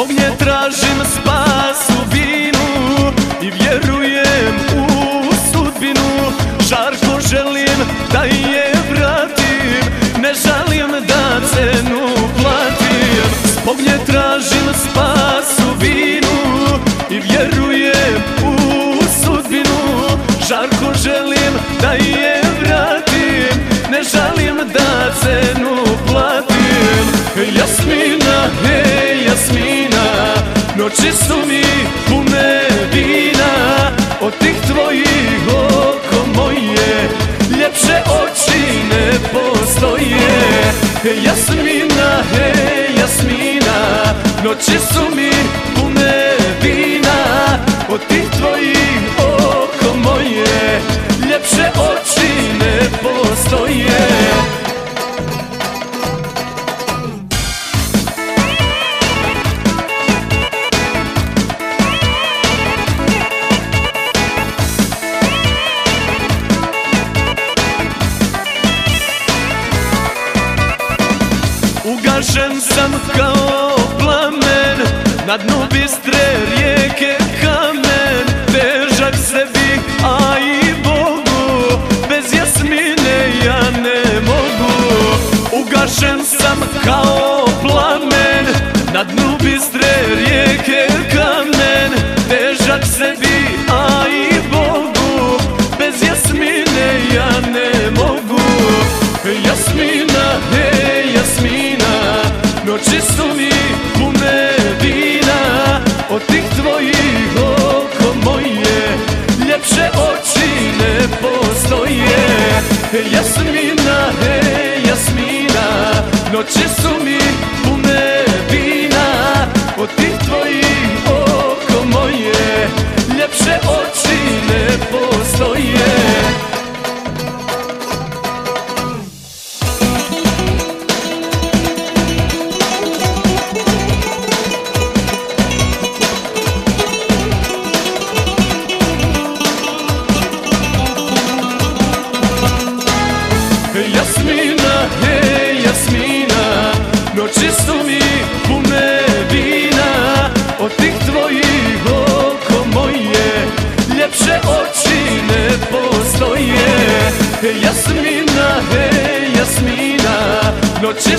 ognje tražim spas u vinu I vjerujem u sudbinu. Žarko želim da je vratim Ne žalim da cenu platim. Spognje tražim spas u vinu I vjerujem u sudbinu. Žarko želim da je vratim Ne žalim da cenu platim. Jasmin Oči su mi pune vina. Od tih tvojih oko moje Ljepše oči ne postoje. Jasmina, hej Jasmina Noći su Ugušen sam kao plamen Na dnu bistre rijeke. te Jasmina, hej Jasmina, noće